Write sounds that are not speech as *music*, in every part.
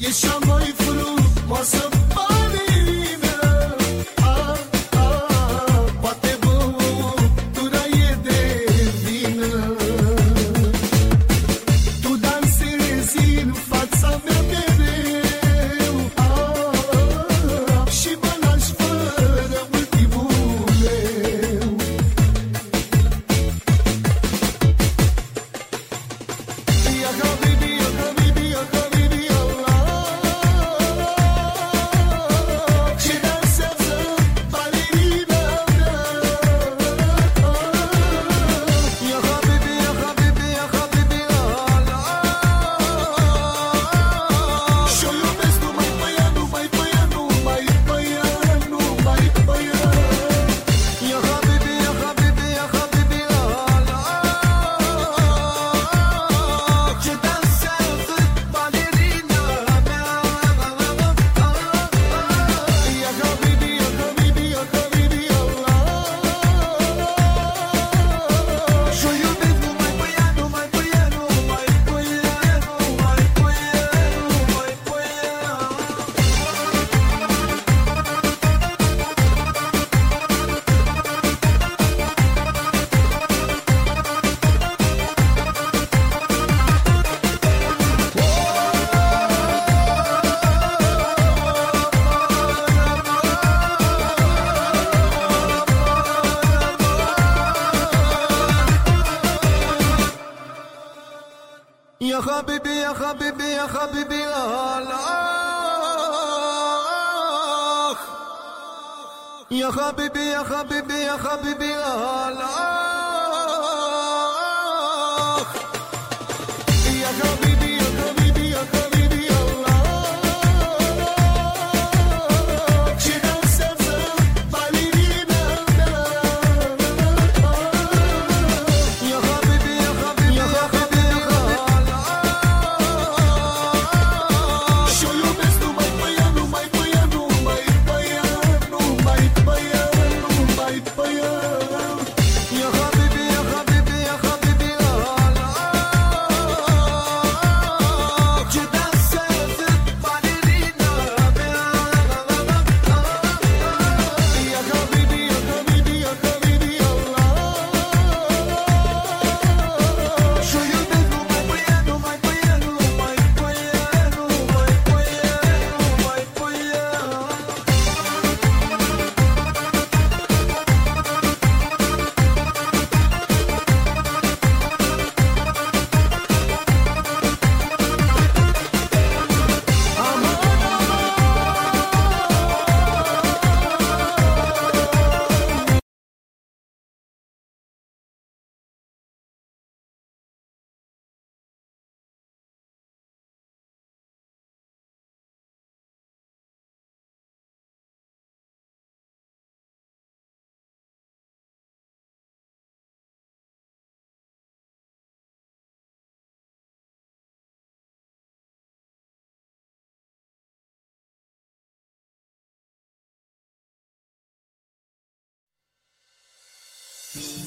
یه فرو ماسم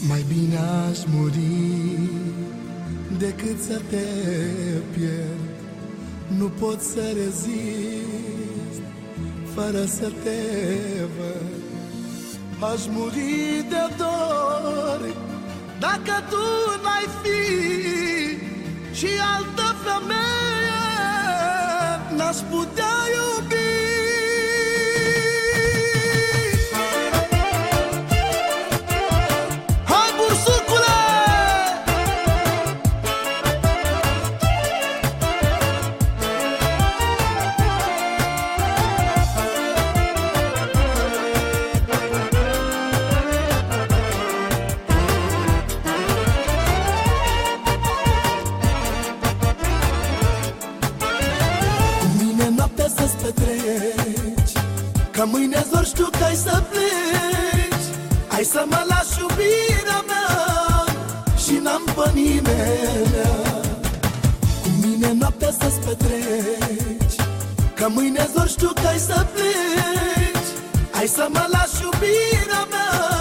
Mai bine aș muri decât să te pierd. Nu pot să rezist fără să te văd. Aș muri de dor dacă tu n-ai fi Și altă femeie. N-aș putea iubi știu că ai să pleci. Ai să mă lași iubirea mea Și n-am pe nimeni. Cu mine noaptea să-ți petreci Că mâine zor știu că ai să pleci. Hai să mă lași iubirea mea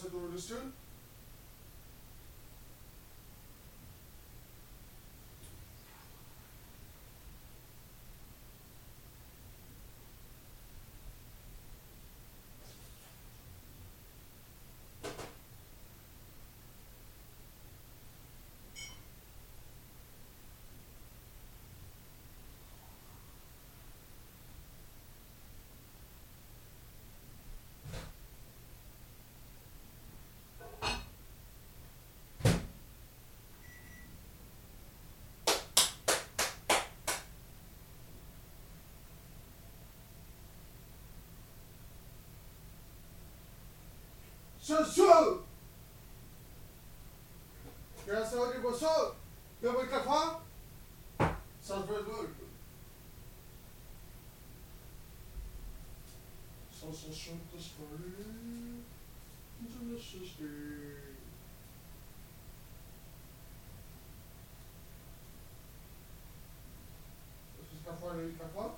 c'est ton destin Sensual! Sou! Graças a Deus, sou! só vou cafar! Salvador! não assuntos foram Você está cafar aí, cafar?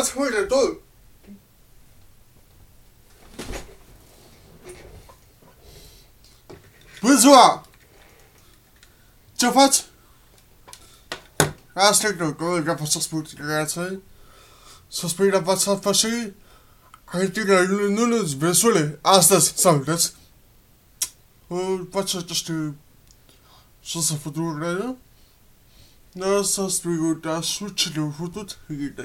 Ați uite tot. Bună ziua! Ce faci? Asta e tot, că vreau să spun grație. Să spui la fața fașii. Hai tine, nu nu vesule, astăzi, sau vedeți? Face aceste... Ce să făcut rău? Da, să spui, da, sucile făcut, e de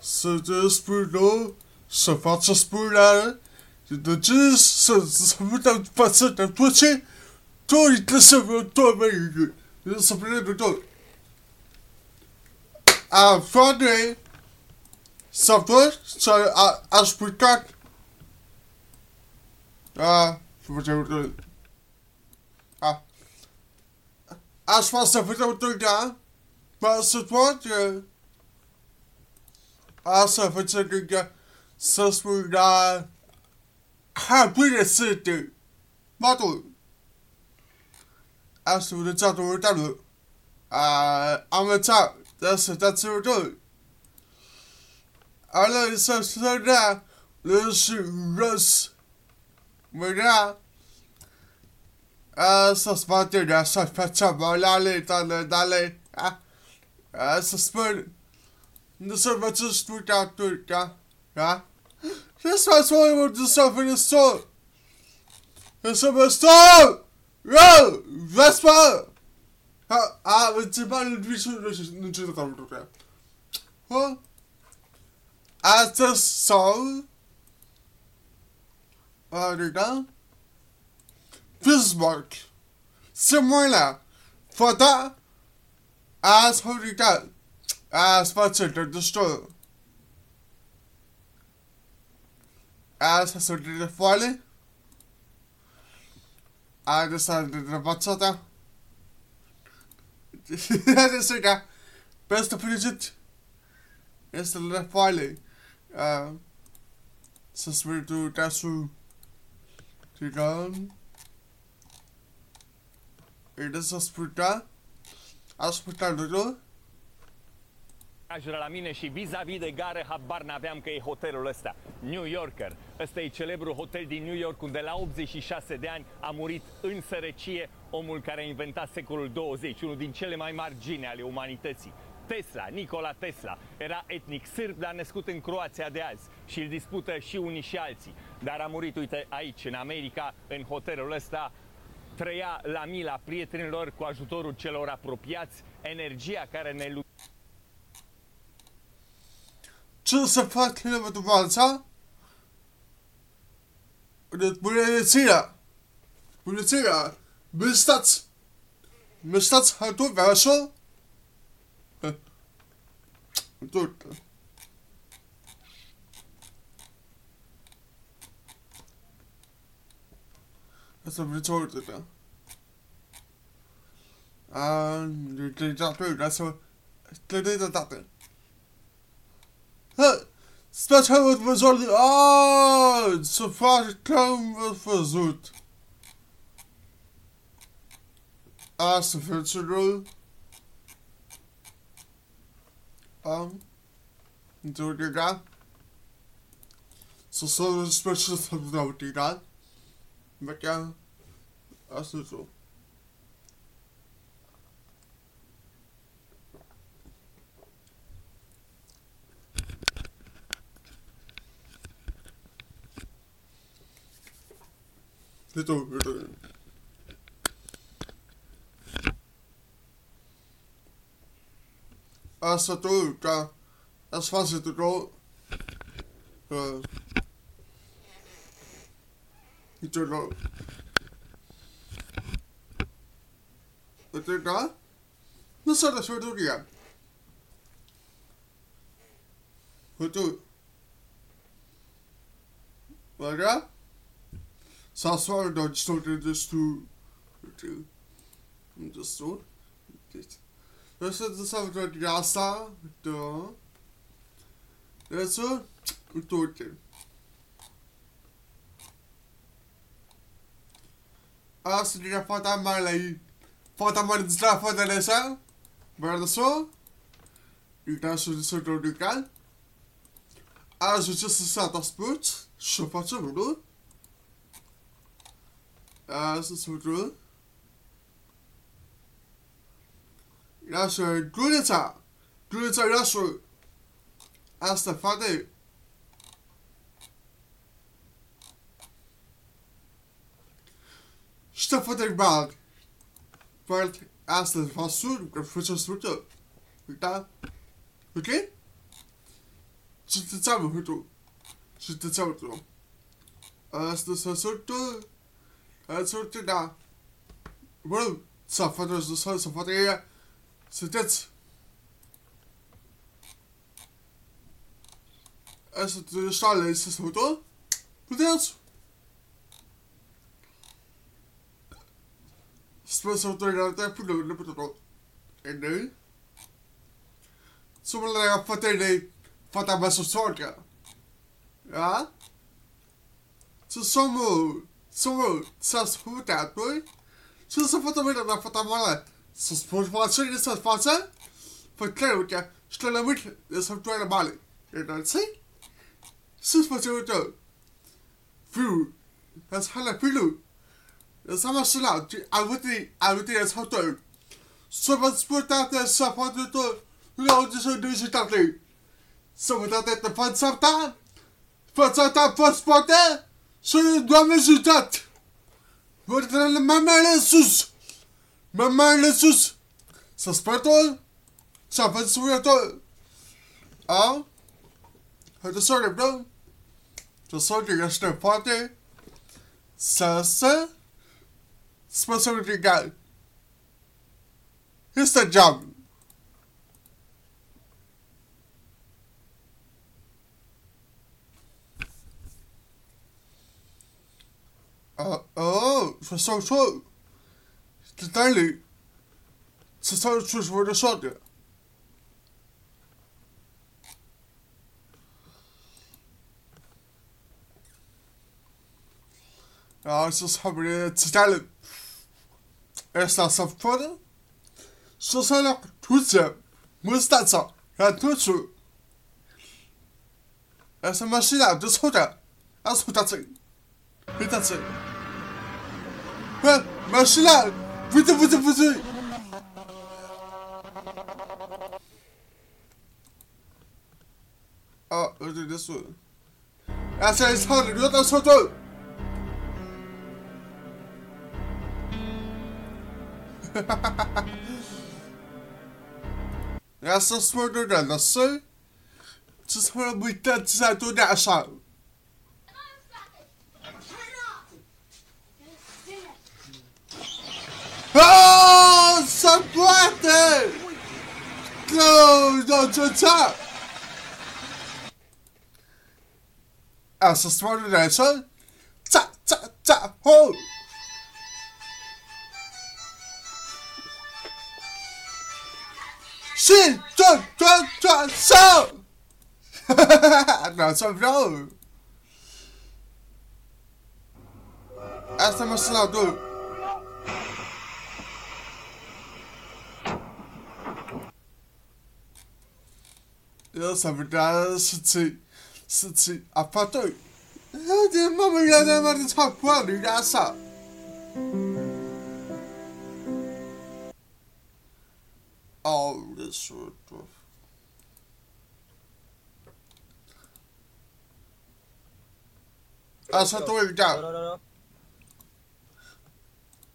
să stu uite să să știi să să știi tu tu Uite să vă duc spita nu vi spita Asculta destul să te spui nu, să faci spulare, să te duci, să să putem față de tot ce, tot trebuie să vă tot merge, să prinde de tot. A foarte, să tot, să a ascultat, a, să facem tot. A, aș vrea să facem tot, da, Mas să toate, Asta face că să spun la ha până să te matul. Asta vă înțeleg o uitare. Am înțeleg, dar să dați o uitare. Ala să să da, lăs răs. Mă da. Asta spate de așa facea balale, tale, dale. Asta spun. Nu să învățați turca, turca, da? Ce să faci mai mult de să fie sol? Să mă stau! Eu! Vespa! A, a, înțepa nu visul, nu știu, nu știu cum turca. Hă? Astăzi sol? Adică? Facebook. Simula. Foto. Azi, horicat. As facilitator destroyer. As facilitator foile. I decided to facilitator. Deci ca peste frigit este la foile. Uh, să spiritul tasul Tigan. Ele să spirita. Asculta lucruri. Ajură la mine și vis-a-vis de gară, habar n-aveam că e hotelul ăsta, New Yorker. Ăsta e celebrul hotel din New York, unde la 86 de ani a murit în sărăcie omul care a inventat secolul 20, unul din cele mai mari gene ale umanității. Tesla, Nikola Tesla, era etnic sârb, dar născut în Croația de azi și îl dispută și unii și alții. Dar a murit, uite, aici, în America, în hotelul ăsta, trăia la mila prietenilor cu ajutorul celor apropiați, energia care ne Ce să fac pentru Valța? Bunăția! Bunăția! Bine stați! Bine stați, hai tu, vei așa? Tot. Asta vreți o uite, da? A, de de da, da, să... De de da, da. Sper că ați văzut Aaaa, să fac că am văzut. Asta fețelor. Am. Înțelegat? Să să sper să să dau tigat. Bătea. Asta e tot. Little, little. Asta tu, ca as face tudo. Uh, itu lo. Itu dah. Nu s-a desfăcut ea. Vet du? Voilà. Ça soir dans story just to to just so. Det så det så att jag sa då. Det är så utåt. Alltså det är för att man lägger för att man inte straffar det läsa. Var det så? Utan så det så då du kan. Alltså just så satt och spurt. Så för så då. Alltså så då. Alltså gudeta. Gudeta alltså. Asta fade. Stoffa dig bag. För att asta fasul för så stort. Utan. Okej? Så det tar vi hur då. Så det tar vi då. Asta så stort. Alltså det där. Well, så för det så så för det C'était. Altså, det står lidt så så død. Det er altså. Spørgsmålet er, at det er på løbende på det. En jeg få det det, for der var så stort der. Ja. Så så må, der, du. Så så får du med der, for der var så sponsor det så sponsor. Forklar ut jeg. Slå mig det som du er bare. Er det se? Så sponsor det. Fy. Das hala pilu. Das sama sila. Avuti avuti das hotel. Så vad sporta det så på det då. Lo det så du sitter där. Så vad det det fanns samtal. Fanns samtal på sporta. Så du har resultat. Vad det är mamma Jesus. Mamma Jesus! Så spurtul? Samtidigt så jag då. Ja. Har du såg det bra? Då såg du jag stod på det. Så så. Sponsor du gal. Here's the job. Uh, oh, for so so. Det er dejligt. Så tager du tusind, hvor det sådan der. Ja, så har vi det til dejligt. Jeg står så er der tusind modstandsere. Er tusind. Altså, man siger, det er sådan der. Tror, der er ting. Det er ting. Men, man siger, Putain, putain, putain Ah, det er så. Jeg sagde, så det lyder der så død. Jeg er så smurt ud af dig, så. Så smurt ud af dig, så du der så. Oh, sapate! *laughs* No, no, to top! Altså, smart det der, så... Ta, ta, ta, ho! Shit, dun, dun, dun, så! Nå, så bra! Altså, man slår du. Essa verdade, se te, se te, a pato, eu tenho uma mulher da merda de quando, engraçado. Oh, this would. Alltså, då är det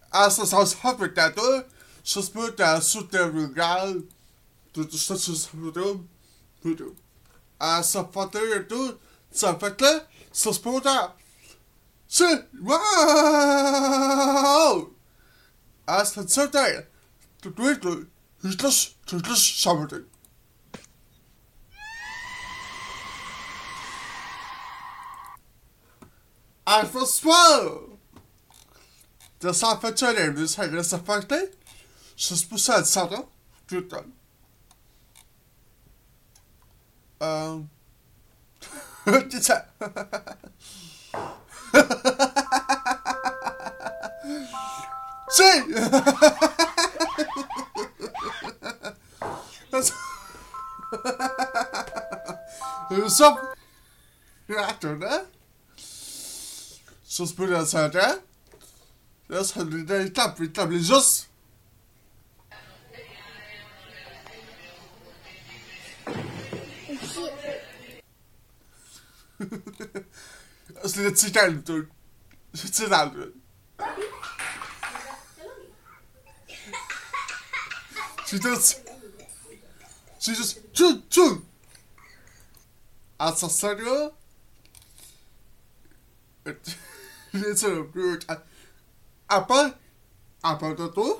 Alltså, så har vi det då, så spurgte jeg, så det vil jeg, du, du, så, så, så, så, Voodoo. А съвпадението съвпадне с полта. С вау! Аз не съм тая. Тотуито, излъж, излъж самото. Аз съм свал! Да съвпадение, не сега съвпадне, с посад сада, тютан spusat sara tutan. Um, ce ce? Ce? Som reaktorene så spurte jeg seg just. Altså det er sikkert du. Sikkert aldrig. Sikkert. Sikkert. Tju, tju. Altså serio? Det er så brugt. Apa? Apa to tu?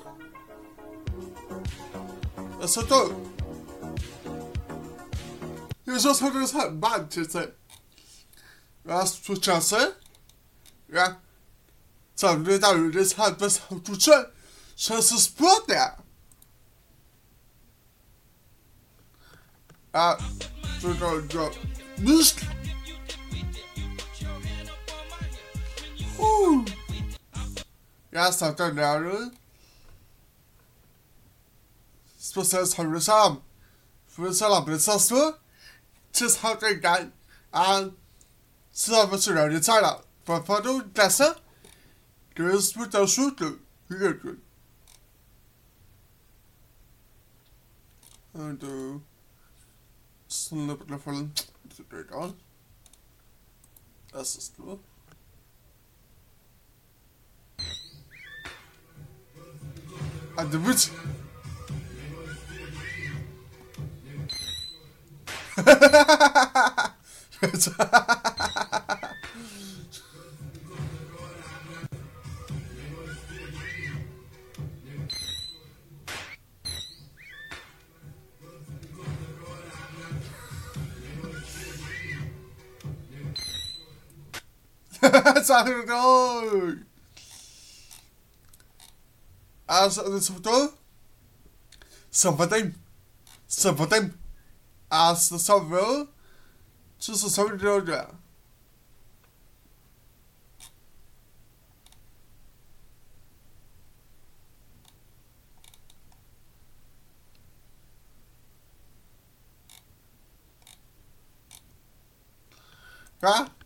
Altså to. Jeg så så det så bad til sig. Jeg så chance. Ja. Så det der det så har bes du så så så spurgte jeg. Ja, så går det. Mist. Uh. Jeg starter der ud. Specielt har vi sammen. For så lader det så stå. Til så har det gang. Og så har vi så lavet det taler. For for du klasse. Det er smukt og slut. Hyggeligt. Og du... Sådan lidt på falden. Det er godt. Das ist nur. Ah, du willst. Sag du doch! Altså, det er så Så hvordan? Så hvordan? Altså, så hvad? Så så så det der. Ja?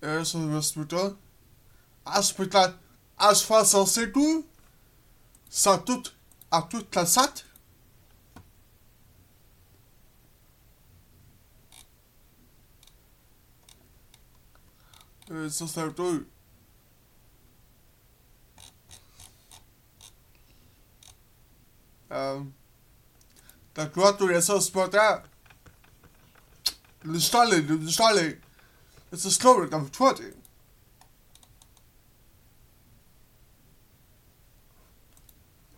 É, só no hospital. Hospital. As faças c'est tout. Ça tout. À toute la sat. Euh, ça c'est tout. Um, tak tu je so spota. Listali, listali. It's a story of 20.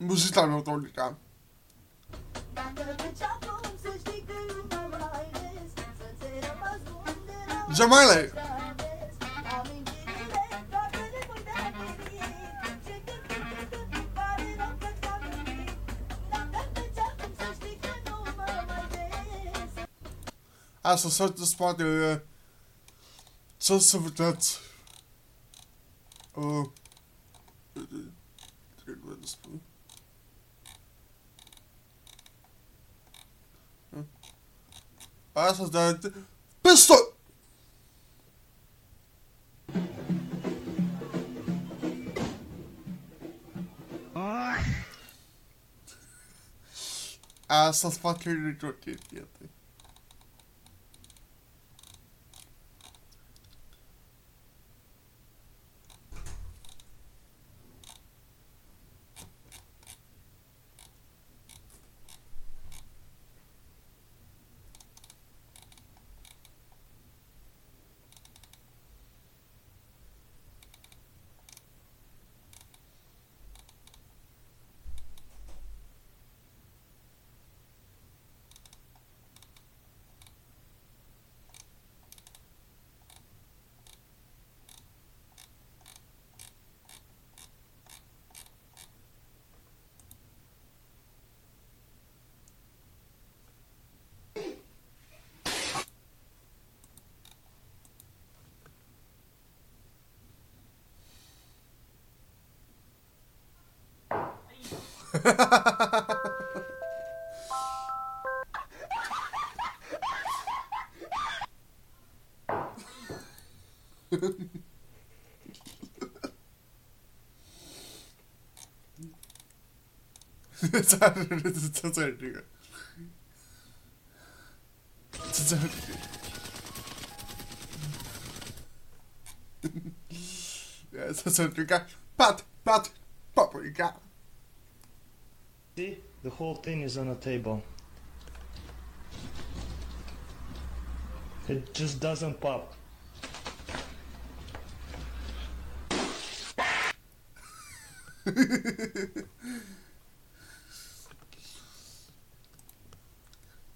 Muziekler nog niet aan. Jamile. Alltså så att spot uh, ju så så dat oh Alltså det bästa Alltså fattar du *laughs* it's happening. It's a to do. It's harder to what you got. Pat, pat, paprika. The whole thing is on a table. It just doesn't pop.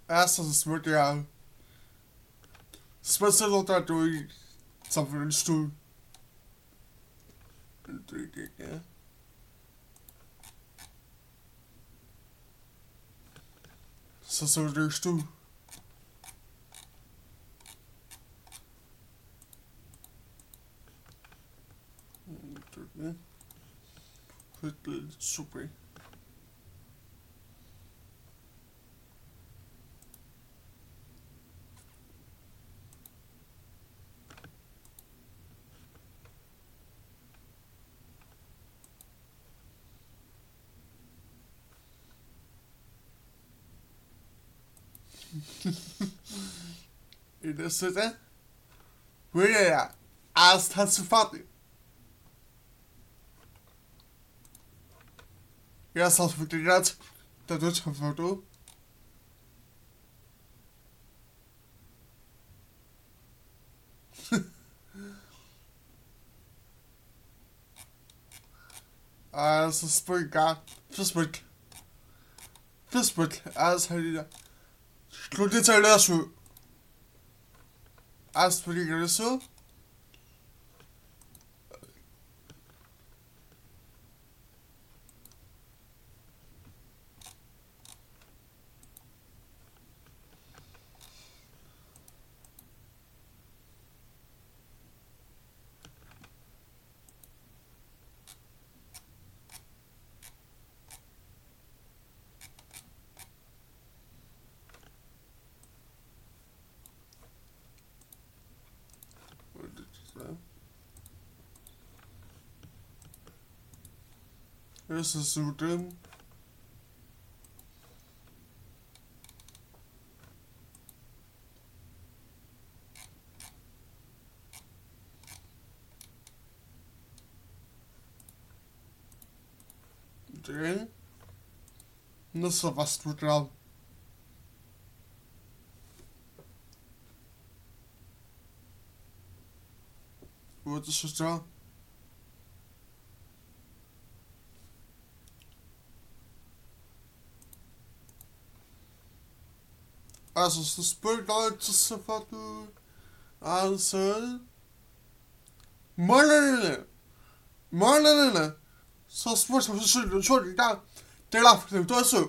Assholes smart around. Spencer looked at doing something in the store. Yeah. so there's two super. This as transformed. Ja, zoals we dat doet ze voor. Ah, dat is een spring, ja. Visbuk. Visbuk, ah, dat is hij niet. Ik doe. as per so. nervöses Sudan. Okay. No se vás tutal. What is it? Also das bedeutendste von du also Mollerille Mollerille så spørs jeg skylden skylden der det er derfor det er solo.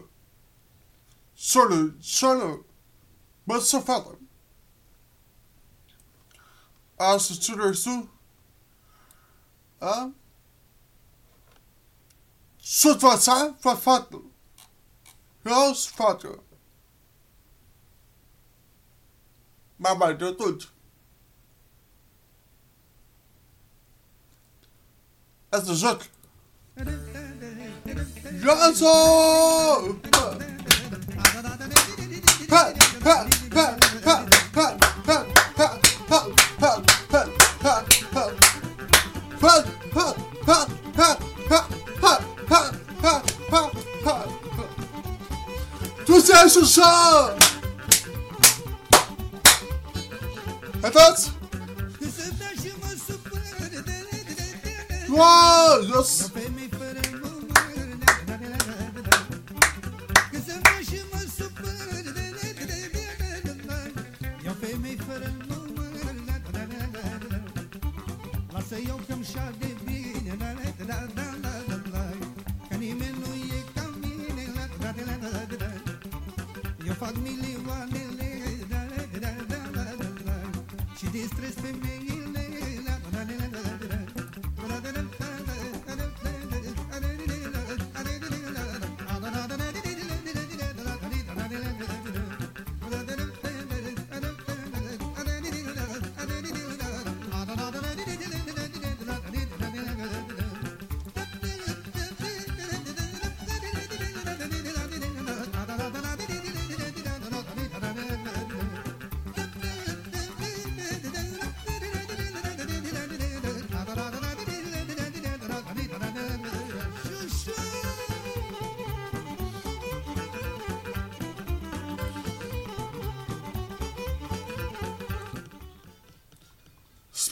skylden skylden men Also fatter altså skylden så ja. So var det så Ja, Pa, pa, pa, pa, pa, pa, pa. Tu sais ça! Efendim? Wow, yes. Family one la, la, la, la, la, la, la, la.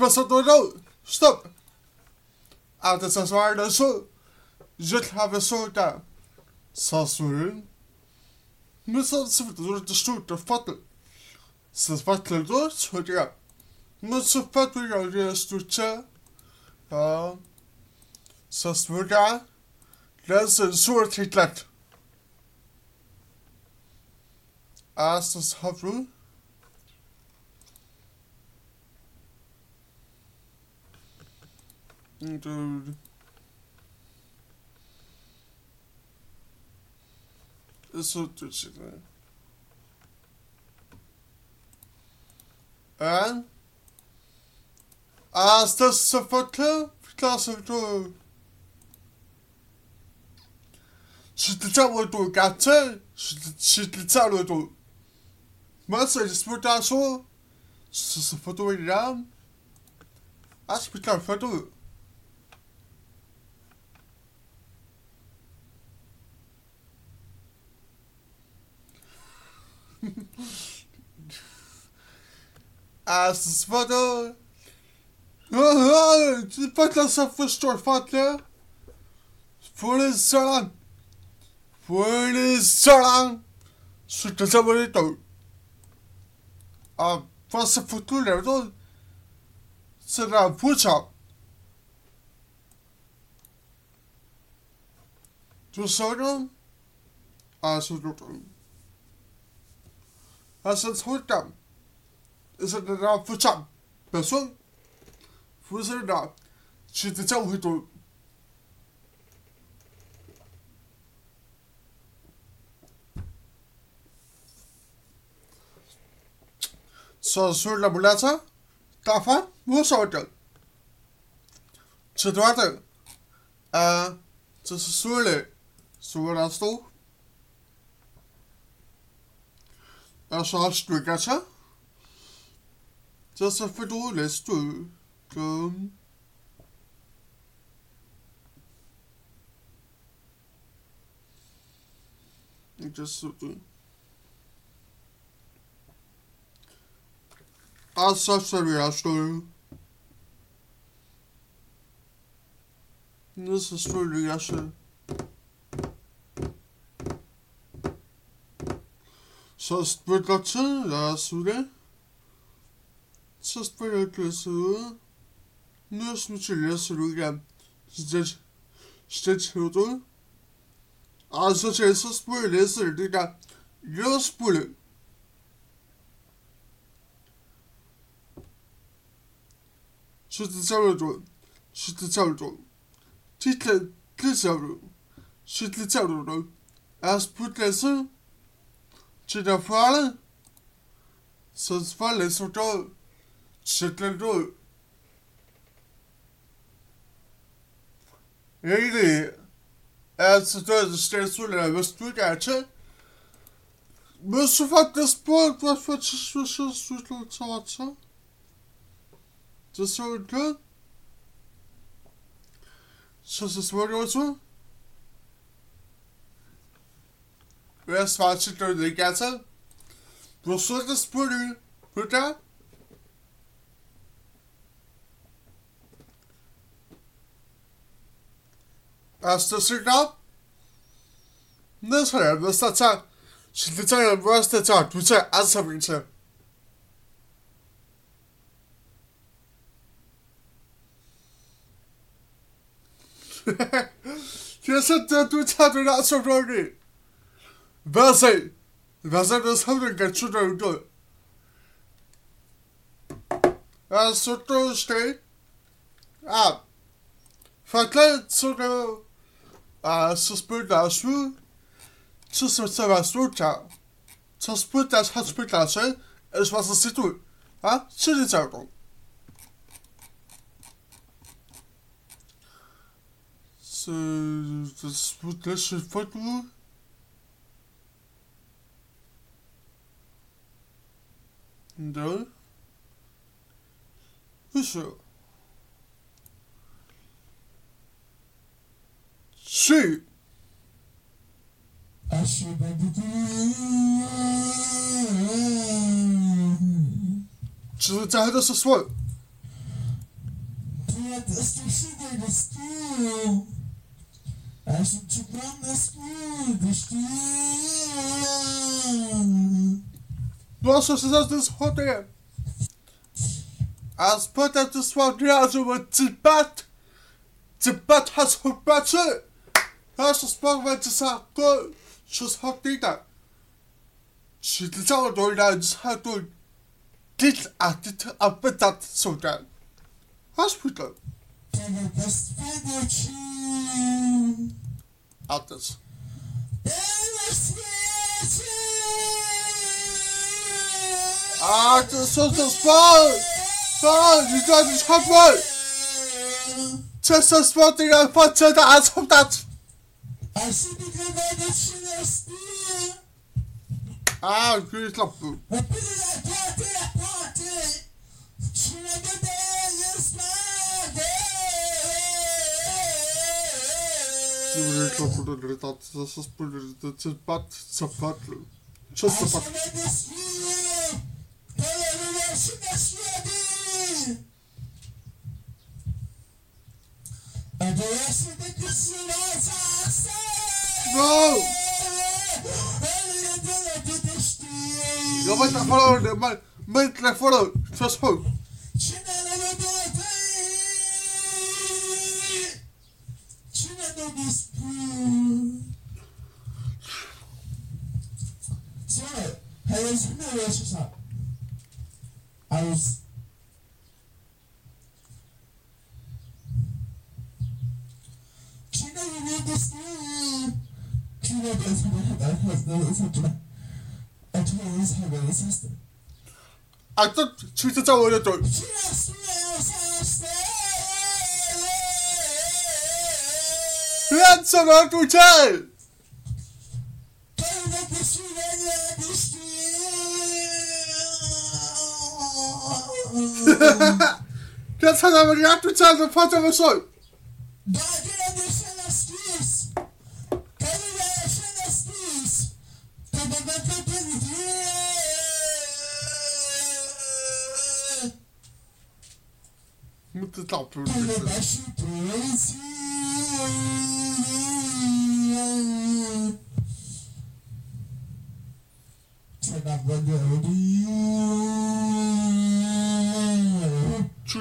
Spassador, stop! Att det svarade så. Jag har så där. Så svåren. Men så så det det stort och fattigt. Så fattigt då så det. Men så fattigt jag det stort. Ja. Så svåra. Läs en svår titlat. Astas havru. Dude. Så tutsigt. En. Asta så fatla. Klasa då. Şiddete du gatte. Şiddete du. Masa disputa so. Så så foto i ram. Aspita foto. As foto. Tu fatla så förstår fatla. Får det sådan. Får det sådan. Şiddete bonito. Ah, passa futuro då. Será puxa. Du så dem? Alltså du dem. Alltså Isso det där puxa. Person. Fusa det där. Shit det tell hur Så sulla bulata. Tafa. Musortel. Situatel. Uh, så sulle. Sulla sto. Og så har du gata. Så så får du læst du. Dum. Just du. Alltså seriöst du. Nu så skulle jag se. Så til, lad os det. Состава красота, но смешали с руля. Здесь, здесь руду. А зачем соспорили с рыдыка? Я спорю. Şutu çavru. Şutu çavru. Title çavru. Şutu çavru. As putlesi. Çinafale. Sözfale sokağı. Sıkıntı neydi? Eğer stres stresuyla ve stüdyacı bu sıfatla spor ve fıçışmışı sütül çalatsa Cesurdu Sısız varıyorsun Ve sıfatçı döndü gelsin Bu sırada sporu Burada As the Serdab. This her was that time. She decided to rest the time to say as a reason. Yes, the two times are not so dirty. That's it. That's it. That's how they get children to do it. As for Thursday, ah, for that, so det. Asta signal. Nessa é, nessa tá. Se tu tá, você tá, tu tá, asa vinha. Jag sätter att du tar det så roligt. Vad säger? Vad säger du som du kan tjuta ut då? Jag sitter och steg. Ja. Förklädd så då. Ja, så spurgade jag slut. Så så så var slut här. Så spurgade jag han spurgade sig. Eller så var så sitter du. Ja, så det tar då. Så det spurgade sig för du. Då. Hur så? Sy. Så det här är så svårt. Fred, estou cheio de estilo. Acho que promise good estilo. Nossa, vocês desse roteiro. As potem to sławiazu cypat. Cypat has chłopaczy. Nasz sprawę sa ty całe to ila zhatu. Dit a dit a pytat soda. Hospital. Tego bezpiecznie. Others. Ah, to so to spal. Spal, you got this hotwell. Just a spotting a pot to the ass of that. Ah, great love. Great love for the thought. This is put it. It's but it's a pot. Just a pot. No! Yo voy a follow the man. Man, I follow. Just hope. Sorry, hey, there's no relationship. I was. China, you need this thing. China does have that has no essential. I a. I thought she's a tower. China smells Let's not to tell. *laughs* That's how I'm going to tell the part of a soul. Top. To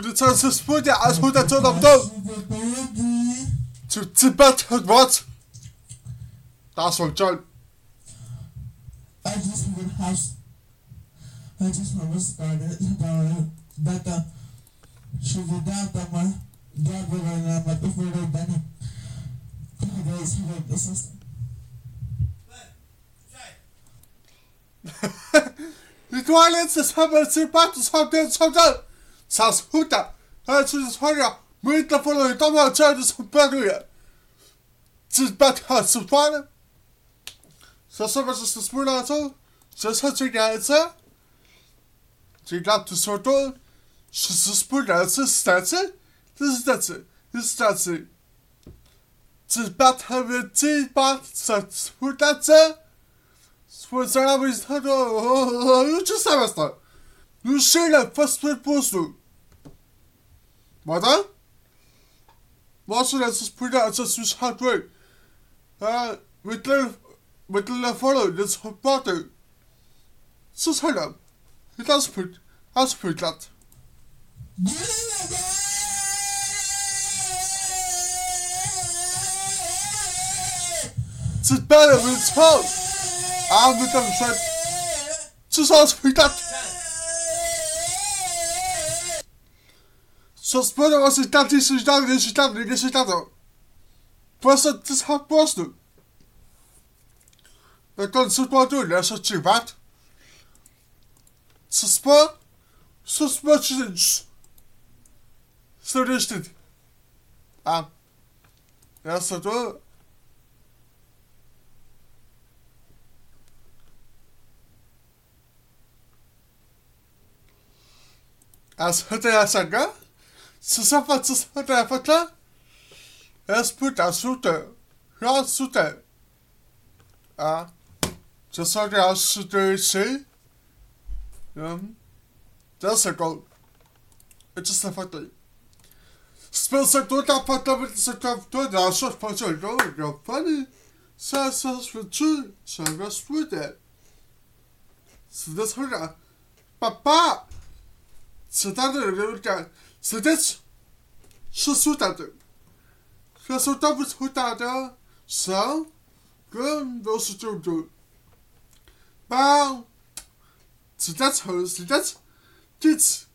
the split it as who that's all of them. To Tibet and what? That's what I just have a house. I just have a started out my before they done it. Guys, system. *laughs* The toilets is having to back to something something. Says Huta. That's his hurry. Meet the following double charges of battery. Tibet has some fun. So some of us is smooth also. Just has to get it, sir. She got to sort of. It. It. It. A tea bath, such who that's it. Swój zarabiać na to, już ci sama sta. Już się fast postu. Mata? Może na co spójna, co już hardware. A, myślę, myślę follow, this hopaty. Co zhadam? I teraz spójrz, a spójrz lat. Co better with smoke? A my tam przed... Co za swój tat? Co spodobał się taty, jesteś dalej, jesteś dalej, jesteś tatą. Po prostu, to jest po prostu. Jak on co płatu, nie są ci wat? Co spo? Co spo, czy... Co to jest A. Ja co to? A co to ja saga? Co za fa, co za to ja fata? Ja spyta, sute. Ja sute. A. Co sa ja sute się? Um. That's a goal. It's just a fact. spil sig du der på der så der du der så på så du der funny så så så tu så var sweet that så det hørte papa så der der der så det så så der så så der var så der der så Good, those two do. Bow. So that's how so that's it's